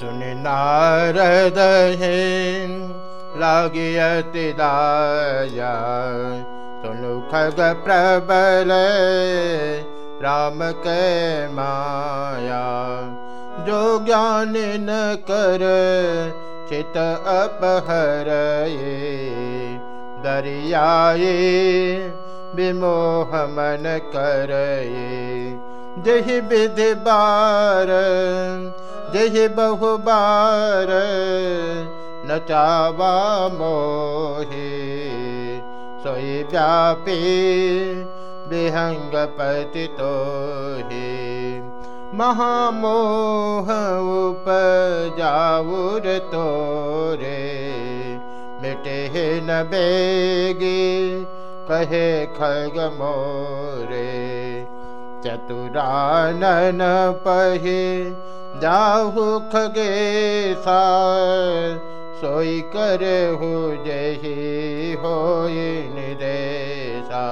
सुनि नारद लागियति दाया सुनु खग प्रबल राम के माया। जो ज्ञान न कर चित अपहर दरियाए विमोह मन कर जही विधि बार जही बहु बार नचावा मोहे। सोई व्यापी विहंग पति तो महामोह तो रे मिटे न बेगी, कहे खग मोरे। चतुरानन पहे जाहु खगे सा सोई कर हो जही हो निदेशा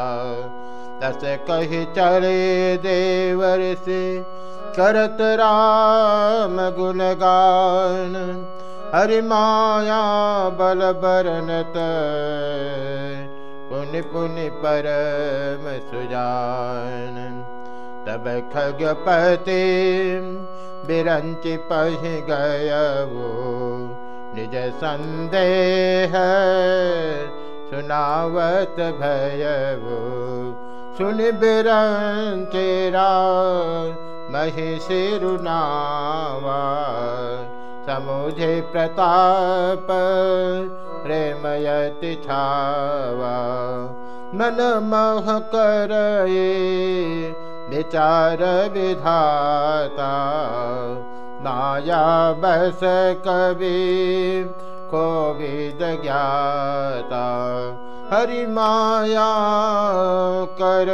तस कही चले देवर से करत राम गुणगान। हरि माया बल बरनत पुनि पुनि परम सुजान। तब खगपति बिरंचि पह गय वो। निज संदेह सुनावत भय वो। सुन बिरंचेरा महिषिरुनावा समुझे प्रताप प्रेमयति छावा। मन मह करे विचार विधाता माया बस कवि कोविद ज्ञाता हरि माया कर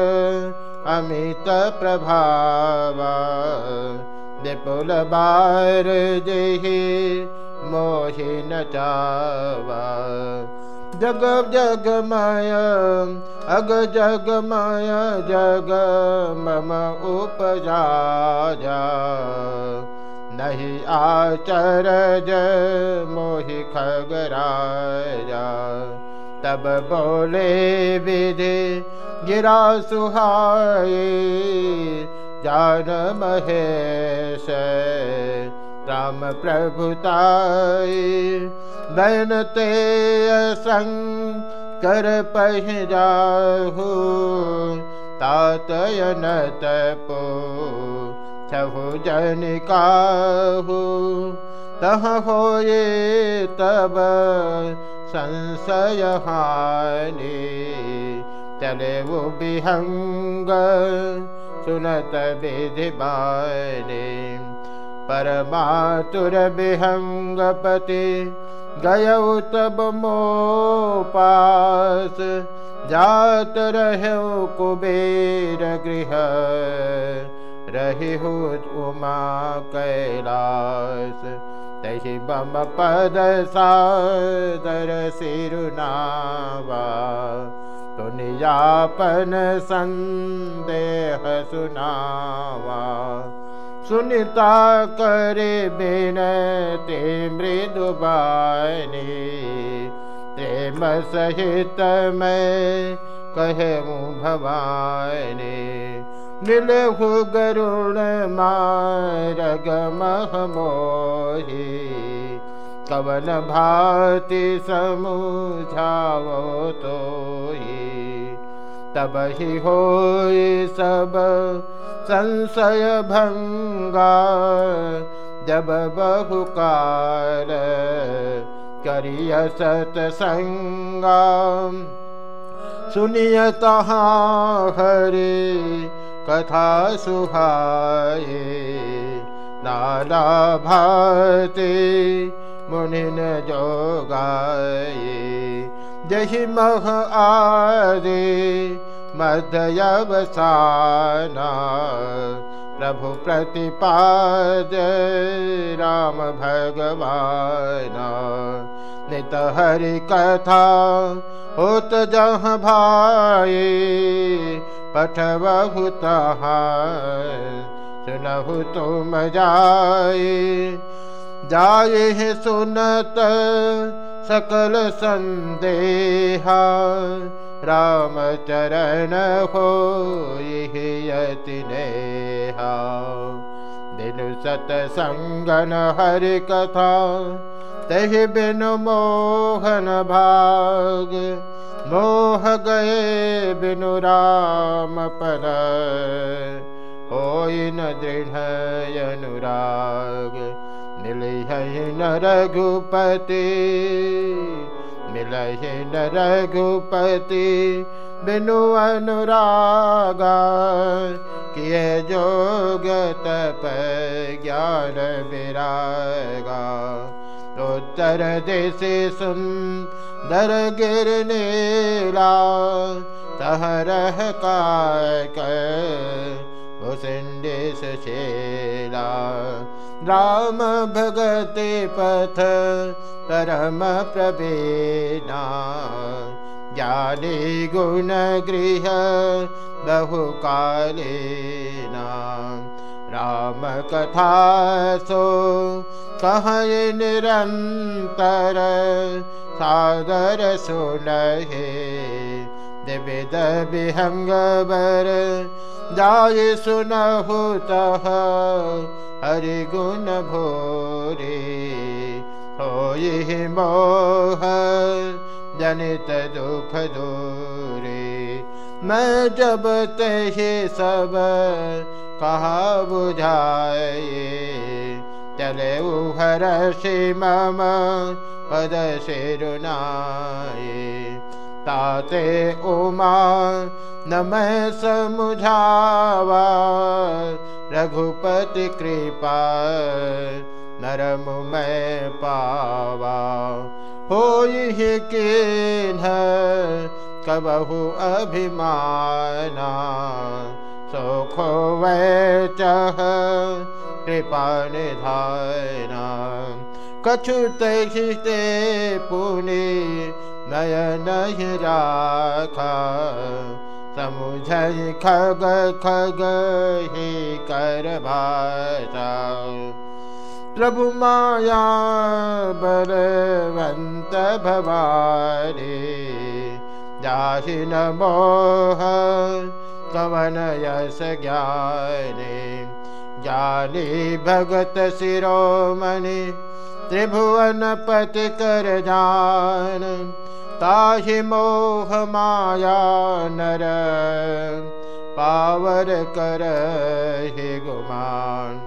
अमित प्रभावा विपुल बार जही मोहिन चावा जग जगमय अग जगमय जग मम उपजा नहीं आचरज मोहि खगराजा। तब बोले विधि गिरा सुहाए जान महेश राम प्रभुताई बनते असंग कर पह जाहु तातयन तपो छहु जन काहु। तह होए तब संशय हानि चले वो विहंग सुनत विधि बाने परमातुर विहंगपति गय तब मो पास जात रहो कुबेर गृह रही हो उमा कैलास। तही बम पद सादर सिरुनावा। तो निजापन संदेह सुनावा सुनिता करे बिनते मृदुबानी प्रेम सहित मैं कहूँ भवानी मिलहु गरुण मारग मोही कवन भाति समुझावो तो ही तब ही हो सब संशय भंगा। जब बहुकाल करिय सतसंगा सुनिय तहाँ हरे कथा नाला भाते मुनिन जोगाए जही मह आदे मध्यवसाना प्रभु प्रतिपाद राम भगवान नित हरि कथा होत जह भाई पठबहु तहाँ सुनहु तुम जाए जाये सुनत सकल संदेहा रामचरण हो यति नेहा दिन सतसङ्गन हरि कथा तहि बिनु मोहन भाग मोह गए बिनु राम पद होई न दृढ़ अनुराग मिलहि न रघुपति मिलहि न रघुपति तप ज्ञान विरागा। उत्तर देश सुंदर गिर नीला तहरह हुसिंडिस शेला राम भगते पथ परम प्रवेना। ज्ञानी गुण गृह बहुकालेना। राम कथा सो कह निरंतर सादर सुनहे दिविद विहंगबर जाय सुनहु तह हरि गुण भोरे हो मोह जनित दुख दूरे। मैं जब तहे सब कहा बुझाए चले उहर से मम पद से रुनाए ताते उमा न मैं समुझावा रघुपति कृपा नरम मैं पावा। हो के कबहु अभिमाना सुखो वै चह कृपा निधाना। कछु ते पुनि नयन राखा समुझ खग खग ही कर भाषा। प्रभु माया बलवंत भवानी जाहि न मोह कवन यस ज्ञानी। ज्ञानी भगत शिरोमणि त्रिभुवन पति कर जान ताहि मोह माया नर पावर कर हे गुमान।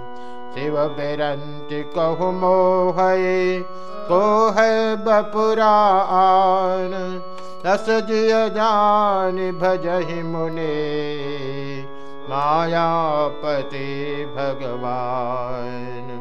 शिव बिरंति कहु मोह को है बपुरान दस जिय जान भजहि मुने मायापति भगवान